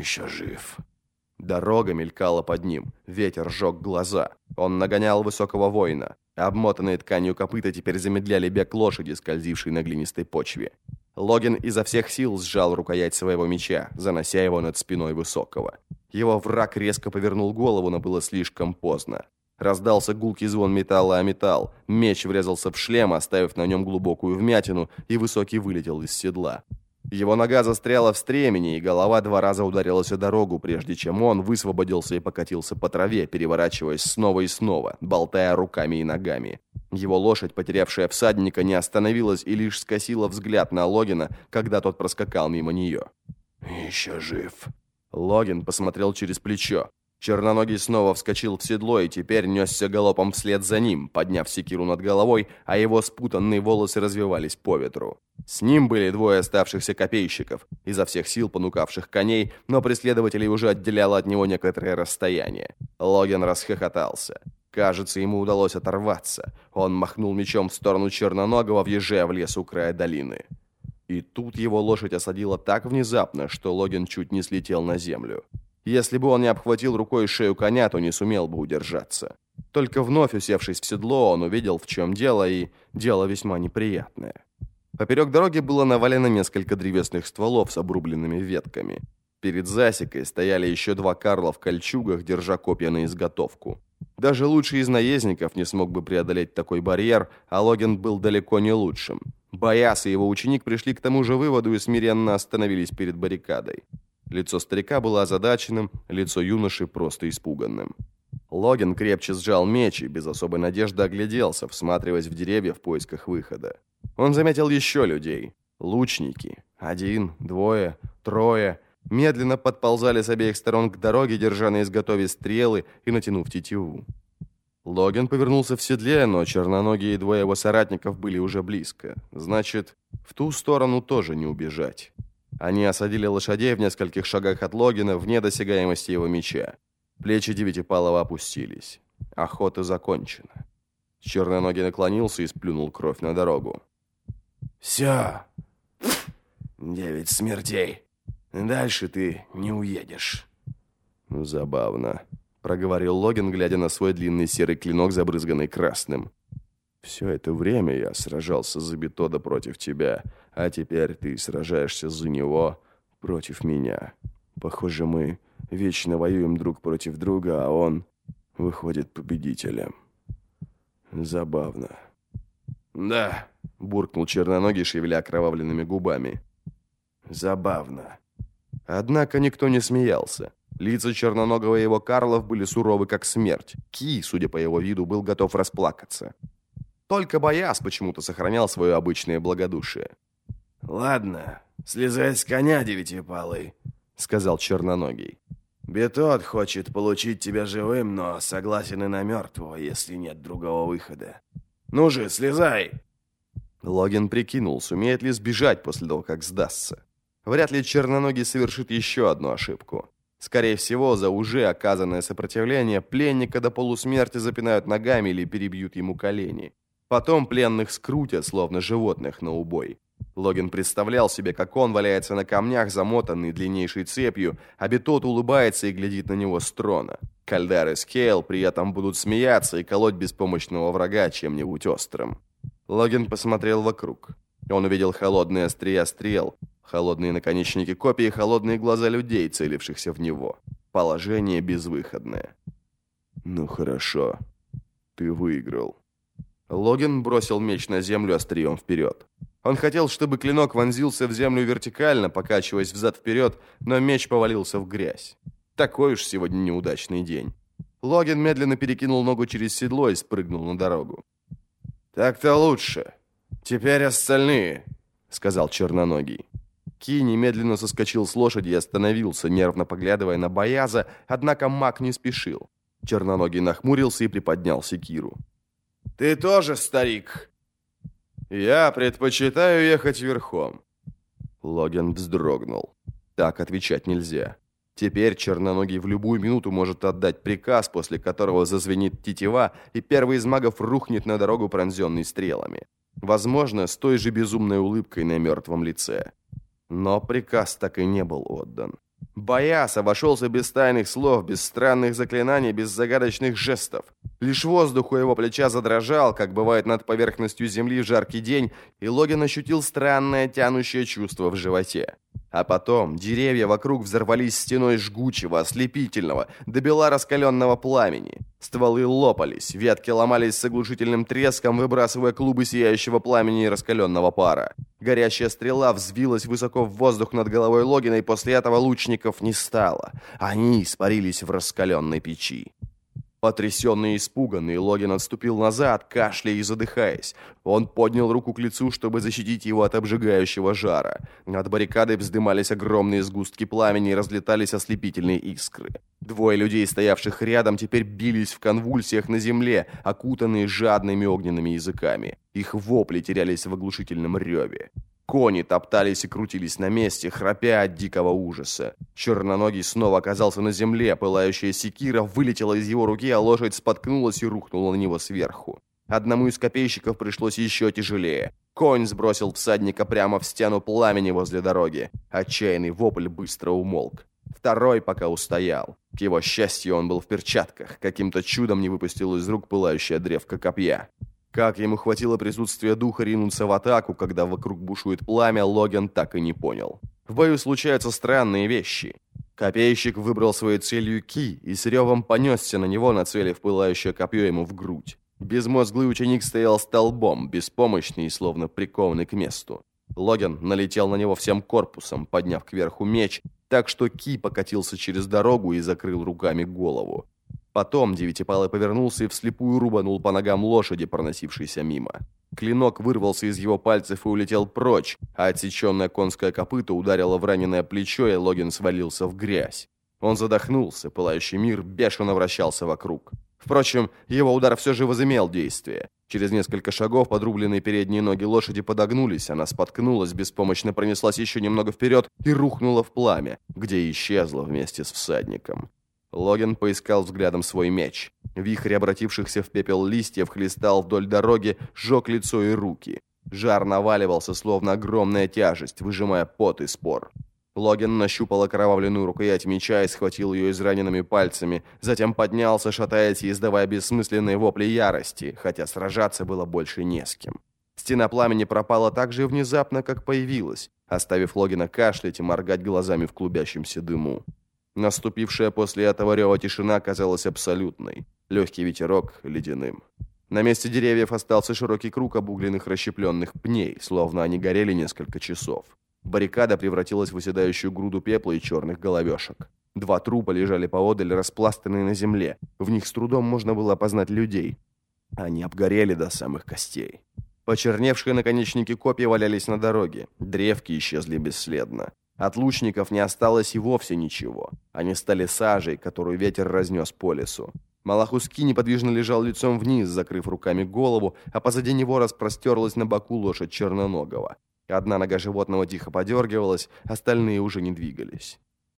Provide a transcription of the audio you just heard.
еще жив». Дорога мелькала под ним, ветер жег глаза. Он нагонял высокого воина. Обмотанные тканью копыта теперь замедляли бег лошади, скользившей на глинистой почве. Логин изо всех сил сжал рукоять своего меча, занося его над спиной высокого. Его враг резко повернул голову, но было слишком поздно. Раздался гулкий звон металла о металл. Меч врезался в шлем, оставив на нем глубокую вмятину, и Высокий вылетел из седла. Его нога застряла в стремени, и голова два раза ударилась о дорогу, прежде чем он высвободился и покатился по траве, переворачиваясь снова и снова, болтая руками и ногами. Его лошадь, потерявшая всадника, не остановилась и лишь скосила взгляд на Логина, когда тот проскакал мимо нее. «Еще жив». Логин посмотрел через плечо. Черноногий снова вскочил в седло и теперь несся галопом вслед за ним, подняв секиру над головой, а его спутанные волосы развивались по ветру. С ним были двое оставшихся копейщиков, изо всех сил понукавших коней, но преследователей уже отделяло от него некоторое расстояние. Логин расхохотался. Кажется, ему удалось оторваться. Он махнул мечом в сторону Черноногого, въезжая в лес у края долины. И тут его лошадь осадила так внезапно, что Логин чуть не слетел на землю. Если бы он не обхватил рукой шею коня, то не сумел бы удержаться. Только вновь усевшись в седло, он увидел, в чем дело, и дело весьма неприятное. Поперек дороги было навалено несколько древесных стволов с обрубленными ветками. Перед засекой стояли еще два Карла в кольчугах, держа копья на изготовку. Даже лучший из наездников не смог бы преодолеть такой барьер, а Логин был далеко не лучшим. Бояс и его ученик пришли к тому же выводу и смиренно остановились перед баррикадой. Лицо старика было озадаченным, лицо юноши просто испуганным. Логин крепче сжал меч и без особой надежды огляделся, всматриваясь в деревья в поисках выхода. Он заметил еще людей. Лучники. Один, двое, трое. Медленно подползали с обеих сторон к дороге, держа на изготове стрелы и натянув тетиву. Логин повернулся в седле, но черноногие двое его соратников были уже близко. Значит, в ту сторону тоже не убежать. Они осадили лошадей в нескольких шагах от Логина, вне досягаемости его меча. Плечи Девятипалова опустились. Охота закончена. Черноногий наклонился и сплюнул кровь на дорогу. «Все. Девять смертей. Дальше ты не уедешь». «Забавно», — проговорил Логин, глядя на свой длинный серый клинок, забрызганный красным. Все это время я сражался за Бетода против тебя, а теперь ты сражаешься за него против меня. Похоже, мы вечно воюем друг против друга, а он выходит победителем. Забавно. «Да», — буркнул черноногий, шевеля окровавленными губами. «Забавно». Однако никто не смеялся. Лица черноногого и его Карлов были суровы, как смерть. Ки, судя по его виду, был готов расплакаться. Только Бояс почему-то сохранял свое обычное благодушие. «Ладно, слезай с коня, девятипалый», — сказал Черноногий. «Бетот хочет получить тебя живым, но согласен и на мертвого, если нет другого выхода. Ну же, слезай!» Логин прикинул, сумеет ли сбежать после того, как сдастся. Вряд ли Черноногий совершит еще одну ошибку. Скорее всего, за уже оказанное сопротивление пленника до полусмерти запинают ногами или перебьют ему колени. Потом пленных скрутят, словно животных на убой. Логин представлял себе, как он валяется на камнях, замотанный длиннейшей цепью, а Бетот улыбается и глядит на него с трона. Кальдар и Скейл при этом будут смеяться и колоть беспомощного врага чем-нибудь острым. Логин посмотрел вокруг. Он увидел холодные острия стрел, холодные наконечники копий и холодные глаза людей, целившихся в него. Положение безвыходное. «Ну хорошо, ты выиграл». Логин бросил меч на землю острием вперед. Он хотел, чтобы клинок вонзился в землю вертикально, покачиваясь взад-вперед, но меч повалился в грязь. Такой уж сегодня неудачный день. Логин медленно перекинул ногу через седло и спрыгнул на дорогу. «Так-то лучше. Теперь остальные», — сказал Черноногий. Ки немедленно соскочил с лошади и остановился, нервно поглядывая на Бояза, однако маг не спешил. Черноногий нахмурился и приподнял секиру. Ты тоже старик?» «Я предпочитаю ехать верхом». Логин вздрогнул. Так отвечать нельзя. Теперь Черноногий в любую минуту может отдать приказ, после которого зазвенит тетива, и первый из магов рухнет на дорогу, пронзенный стрелами. Возможно, с той же безумной улыбкой на мертвом лице. Но приказ так и не был отдан. Бояс обошелся без тайных слов, без странных заклинаний, без загадочных жестов. Лишь воздух у его плеча задрожал, как бывает над поверхностью земли в жаркий день, и Логин ощутил странное тянущее чувство в животе. А потом деревья вокруг взорвались стеной жгучего, ослепительного, до бела раскаленного пламени. Стволы лопались, ветки ломались с оглушительным треском, выбрасывая клубы сияющего пламени и раскаленного пара. Горящая стрела взвилась высоко в воздух над головой Логина, и после этого лучников не стало. Они испарились в раскаленной печи. Потрясенный и испуганный, Логин отступил назад, кашляя и задыхаясь. Он поднял руку к лицу, чтобы защитить его от обжигающего жара. Над баррикадой вздымались огромные сгустки пламени и разлетались ослепительные искры. Двое людей, стоявших рядом, теперь бились в конвульсиях на земле, окутанные жадными огненными языками. Их вопли терялись в оглушительном реве. Кони топтались и крутились на месте, храпя от дикого ужаса. Черноногий снова оказался на земле, пылающая секира вылетела из его руки, а лошадь споткнулась и рухнула на него сверху. Одному из копейщиков пришлось еще тяжелее. Конь сбросил всадника прямо в стену пламени возле дороги. Отчаянный вопль быстро умолк. Второй пока устоял. К его счастью, он был в перчатках. Каким-то чудом не выпустил из рук пылающая древко копья. Как ему хватило присутствия духа ринуться в атаку, когда вокруг бушует пламя, Логан так и не понял. В бою случаются странные вещи. Копейщик выбрал своей целью Ки и с ревом понесся на него, нацелив пылающее копье ему в грудь. Безмозглый ученик стоял столбом, беспомощный и словно прикованный к месту. Логан налетел на него всем корпусом, подняв кверху меч, так что Ки покатился через дорогу и закрыл руками голову. Потом Девятипалый повернулся и вслепую рубанул по ногам лошади, проносившейся мимо. Клинок вырвался из его пальцев и улетел прочь, а отсеченное конское копыто ударило в раненое плечо, и Логин свалился в грязь. Он задохнулся, пылающий мир бешено вращался вокруг. Впрочем, его удар все же возымел действие. Через несколько шагов подрубленные передние ноги лошади подогнулись, она споткнулась, беспомощно пронеслась еще немного вперед и рухнула в пламя, где исчезла вместе с всадником. Логин поискал взглядом свой меч. Вихрь обратившихся в пепел листьев хлестал вдоль дороги, сжег лицо и руки. Жар наваливался, словно огромная тяжесть, выжимая пот и спор. Логин нащупал окровавленную рукоять меча и схватил ее израненными пальцами, затем поднялся, шатаясь и издавая бессмысленные вопли ярости, хотя сражаться было больше не с кем. Стена пламени пропала так же внезапно, как появилась, оставив Логина кашлять и моргать глазами в клубящемся дыму. Наступившая после этого рева тишина казалась абсолютной, легкий ветерок — ледяным. На месте деревьев остался широкий круг обугленных расщепленных пней, словно они горели несколько часов. Баррикада превратилась в выседающую груду пепла и черных головешек. Два трупа лежали поодаль, распластанные на земле. В них с трудом можно было опознать людей. Они обгорели до самых костей. Почерневшие наконечники копья валялись на дороге. Древки исчезли бесследно. От лучников не осталось и вовсе ничего. Они стали сажей, которую ветер разнес по лесу. Малахуски неподвижно лежал лицом вниз, закрыв руками голову, а позади него распростерлась на боку лошадь черноногого. Одна нога животного тихо подергивалась, остальные уже не двигались.